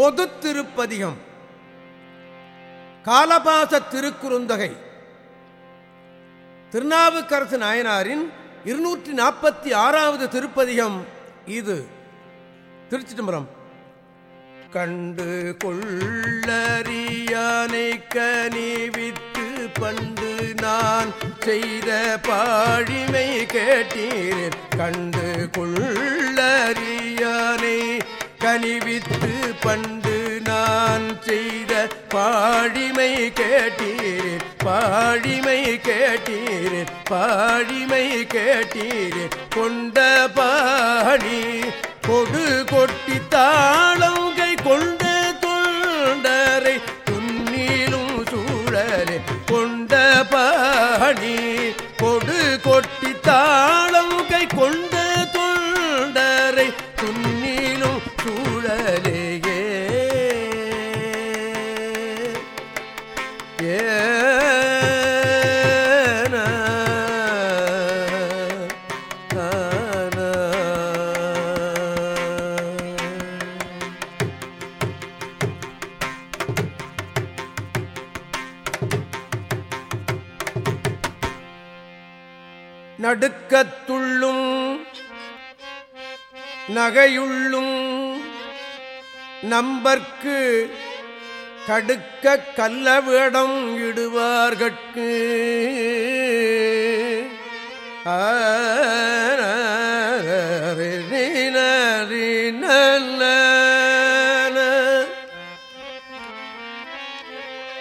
பொது திருப்பதிகம் காலபாச திருக்குறுந்தகை. திருநாவுக்கரசு நாயனாரின் இருநூற்றி நாற்பத்தி ஆறாவது திருப்பதிகம் இது. திருச்சி தம்பரம் கண்டு கொள்ளறியானை கனிவித்து பண்டு நான் செய்த பாழிமை கேட்டீர். கண்டு கொள்ளறியானை கனிவித்து பண்டு நான் செய்த பாழிமை கேட்டீரே பாழிமை கேட்டீரே பாழிமை கேட்டீரே. கொண்ட பாணி கொடு கொட்டி தாளம் கை கொண்ட தொண்டரை துன்னிலும் சூழலே. கொண்ட பாணி கொடு கொட்டி தாளம் கை கொண்ட நடுக்கத்துள்ளும் நகையுள்ளும் நம்பர்க்கு கடுக்க கல்லவிடம் இடுவார்கட்கு.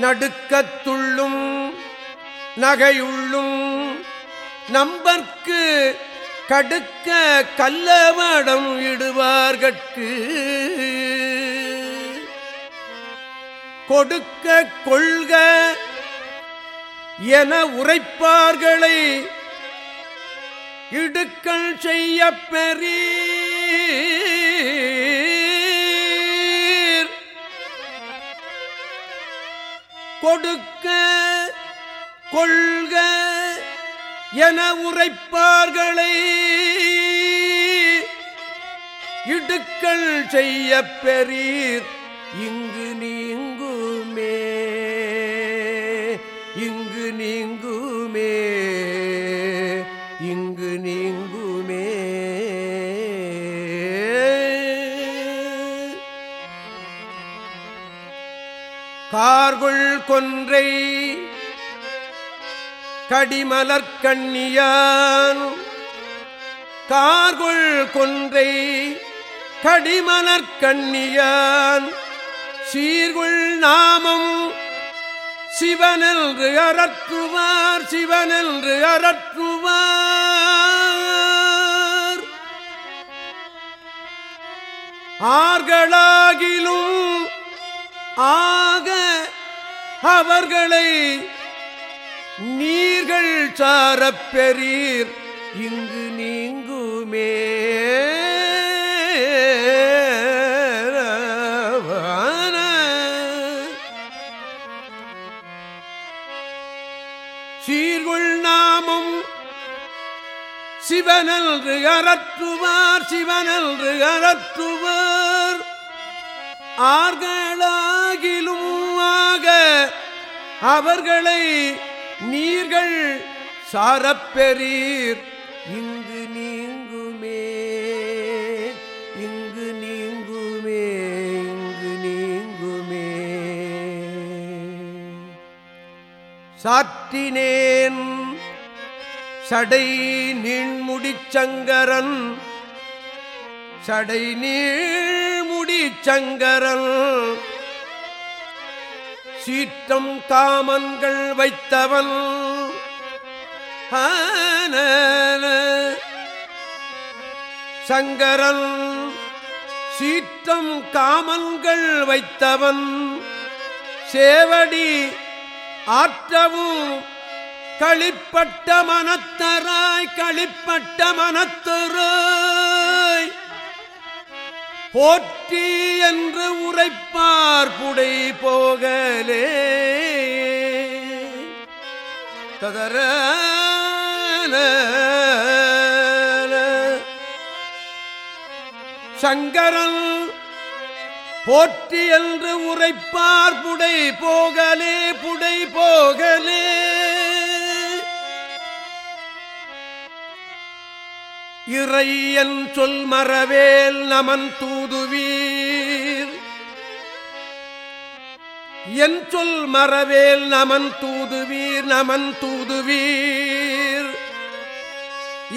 நடுக்கத்துள்ளும் நகையுள்ளும் நம்பர்க்கு கடுக்க கல்லவடம் இடுவார்கட்கு. கொடுக்க கொள்க என உரைப்பார்களை இடுக்கள் செய்ய பெறீர். கொடுக்க கொள்க என உரைப்பார்களை. இடுக்கள் செய்ய பெறீர் இங்கு நீங்குமே. இங்கு நீங்குமே. இங்கு நீங்குமே. கார்குள் கொன்றை கடிமலர்கண்ணியான் கார்கொள் கொன்றை கடிமலர்கண்ணியான் சீர்குள் நாமம் சிவனென்று அறற்றுவார் சிவனென்று அறற்றுவார். ஆர்களாகிலும் ஆக அவர்களை நீர்கள் சாரப்பெறீர் இங்கு நீங்குமே. சீர்குள் நாமும் சிவனன்று அறற்றுவார் சிவனன்று அறற்றுவார் ஆர்களாகிலும் ஆக அவர்களை நீர்கள் சாரப்பெறீர். இங்கு நீங்குமே இங்கு நீங்குமே இங்கு நீங்குமே. சாற்றினேன் சடை நீழ்முடிச்சங்கரன் சடை நீழ்முடிச்சங்கரன் சீற்றம் காமன்கள் வைத்தவன். ஆன சங்கரன் சீற்றம் காமன்கள் வைத்தவன். சேவடி ஆற்றவும் களிப்பட்ட மனத்தராய் களிப்பட்ட மனத்தராய் போற்றி என்று உரைப்பார் புடை போகலே. ததர சங்கரன் போற்றி என்று உரைப்பார் புடை போகலே புடை போகலே. இறையன் சொல் மறவேல் நமன் தூதுவீர். என் சொல் மறவேல் நமன் தூதுவீர் நமன் தூதுவீர்.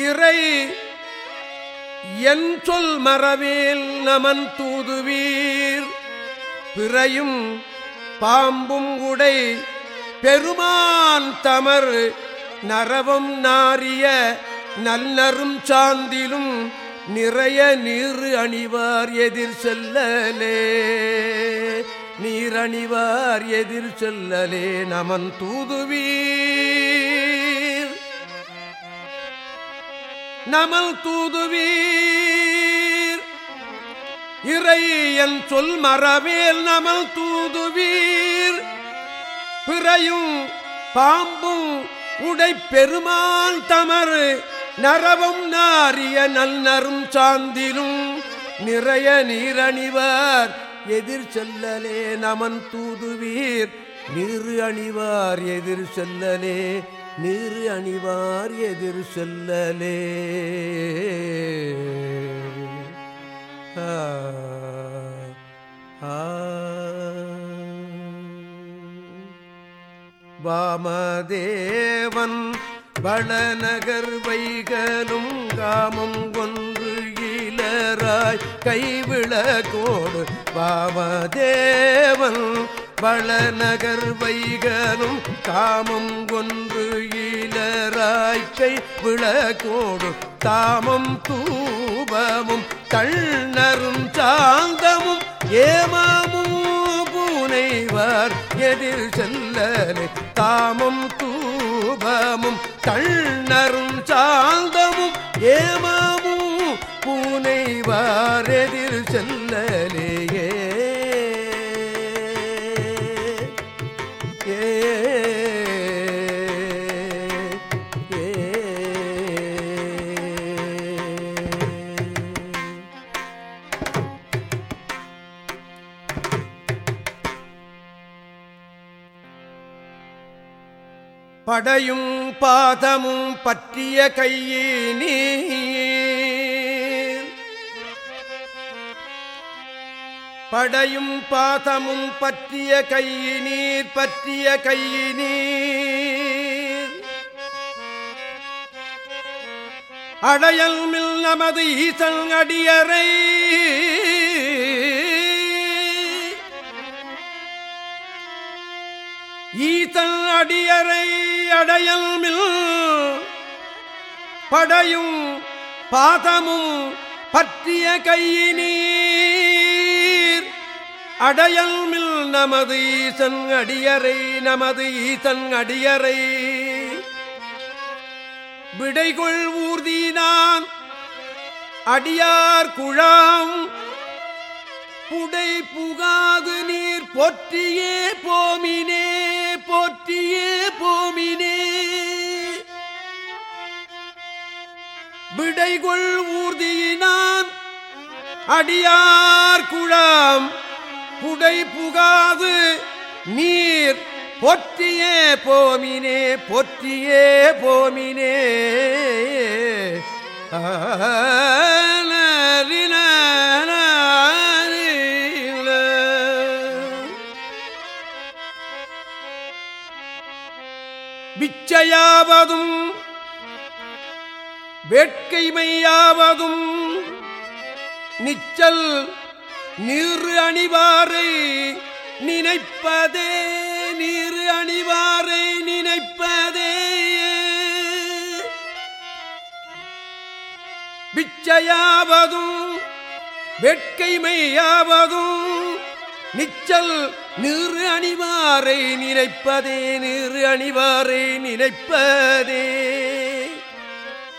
இறை என் சொல் மறவேல் நமன் தூதுவீர். பிறையும் பாம்பும் உடை பெருமான் தமர் நரவம் நாரிய நல்லரும் சாந்திலும் நிறைய நீர் அணிவார் எதிர் செல்லலே. நீர் அணிவார் எதிர் செல்லலே நமன் தூதுவீர். நமல் தூதுவீர். இறை என் சொல் மரவேல் நமல் தூதுவீர். பிறையும் பாம்பும் உடை பெருமான் தமறு நரவும் நாரிய நன்னரும் சாந்திலும் நிறைய நீரணிவார். எதிர் செல்லலே நமன் தூதுவீர். நீரு அணிவார் எதிர் செல்லலே. நீரு அணிவார் எதிர் செல்லலே. வாமதேவன் வளநகர் வைகலும் காமம் கொன்று இளராய் கைவிளக்கோடு வாமதேவன் வளநகர் வைகலும் காமம் கொன்று இளராய் கை விளக்கோடு தாமம் தூபமும் கண்ணரும் சாந்தமும் ஏமாமும் பூனைவார் எதிர் செல்லலே. தாமம் தூபமும் கண்ணரும் சாந்தமும் ஏமாமும் பூனைவார் எதிர் செல்லலேயே பாதமும் பற்றிய கையினீர் படையும் பாதமும் பற்றிய கையினீர் பற்றிய கையினீர் அடையல் மில் நமது ஈசன் அடியறை. ஈசன் அடியரை அடையல்மில் படையும் பாதமும் பற்றிய கையினீர். அடையல்மில் நமது ஈசன் அடியறை நமது ஈசன் அடியறை விடைகொள் ஊர்தினான் அடியார் குழாம் புடை புகாது நீர் பொற்றியே போமினே பொற்றியே போமினே. விடைகொள் ஊர்தியினான் அடியார் குழாம். புடை புகாது நீர் பொற்றியே போமினே பொற்றியே போமினே. ஆ. வேட்கைமையாவதும் நிச்சல் நீர் அணிவாரை நினைப்பதே நீர் அணிவாரை நினைப்பதே. பிச்சையாவதும் வேட்கைமையாவதும் நிச்சல் நீர் அணிவாரை நினைப்பதே நீர் அணிவாரை நினைப்பதே.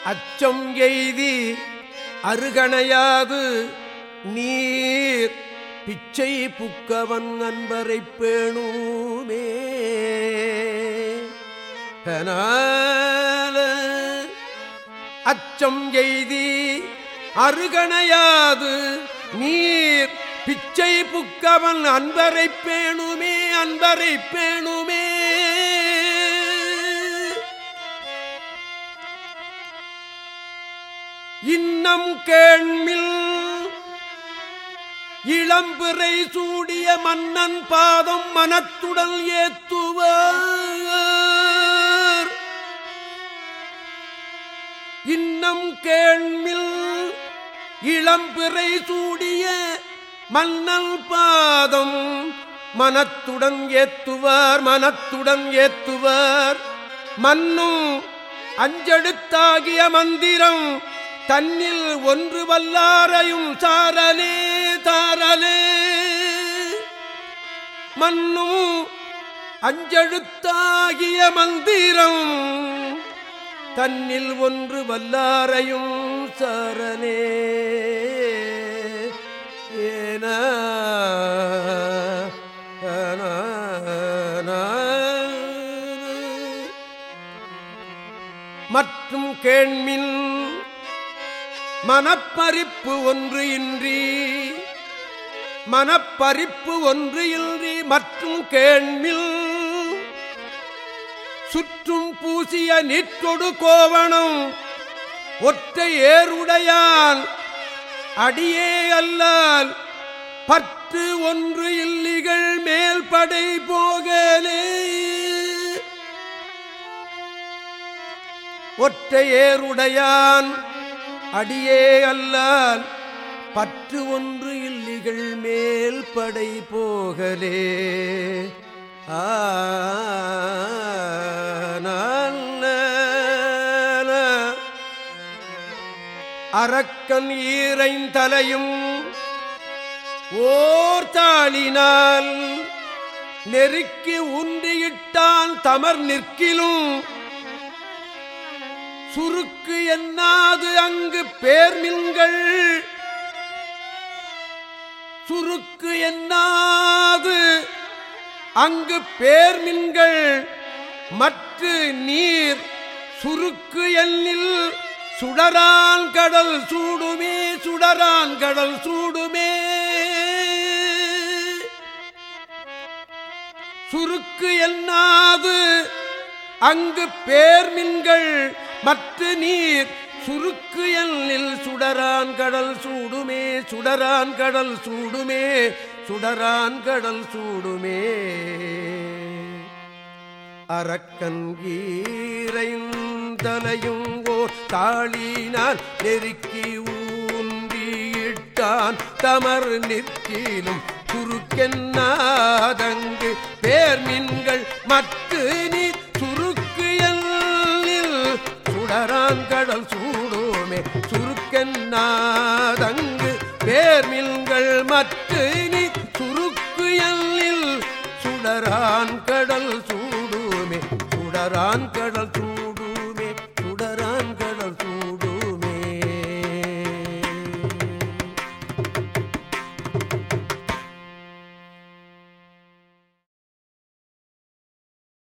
அச்சம் எய்தி அருகணையாது நீர். பிச்சை புக்கவன் அன்பரை பேணுமே. அச்சம் எய்தி அருகணையாது நீர். பிச்சை புக்கவன் அன்பரை பேணுமே அன்பரை பேணுமே. இன்னம் கேள்மில் இளம்பிறை சூடிய மன்னன் பாதம் மனத்துடன் ஏத்துவர். இன்னம் கேள்மில் இளம்பிறை சூடிய மன்னன் பாதம் மனத்துடன் ஏத்துவார் மனத்துடன் ஏத்துவார். மன்னும் அஞ்செழுத்தாகிய மந்திரம் தன்னில் ஒன்று வல்லாரையும் சாரலே தாரலே. மண்ணும் அஞ்செழுத்தாகிய மந்திரம் தன்னில் ஒன்று வல்லாரையும் சரணே ஏன. மற்றும் கேண்மின் மனப்பறிப்பு ஒன்று இன்றி மனப்பறிப்பு ஒன்று இன்றி மற்றும் கேண்மில் சுற்றும் பூசிய நிற்றொடு கோவணம் ஒற்றை ஏருடையான் அடியே அல்லால் பற்று ஒன்று இல்லிகள் மேல் படை போகலே. ஒற்றை ஏருடையான் அடியே அல்லால் பற்று ஒன்று இல்லிகள் மேல் படை போகலே. ஆ அரக்கன் ஈரைந்தலையும் ஓர் தாளினால் நெருக்கி உண்டியிட்டான் தமர் நிற்கிலும் சுருக்கு என்னாது அங்கு பேர்மின்கள் சுருக்கு என்னாது அங்கு பேர்மின்கள் மற்ற நீர் சுருக்கு எண்ணில் சுடரான் கடல் சூடுமே சுடரான் கடல் சூடுமே. சுருக்கு என்னாது அங்கு பேர்மின்கள் மற்ற நீர் சுருக்கு எல்லில் சுடரான் கடல் சூடுமே சுடரான் கடல் சூடுமே சுடரான் கடல் சூடுமே. அரக்கன் கீரைந்தலையும் ஓர் தாளினால் நெருக்கி ஊன்றியிட்டான் தமர் நிற்கிலும் குறுக்கென்னாதங்கு பேர்மின்கள் மற்ற சுடராங்கடல் சூடுமே சுருக்கென்னாதங்கு பேர்மில்கள் மற்ற நீ சுருக்கு எல்லில் சுடரான் கடல் சூடுமே சுடரான் கடல்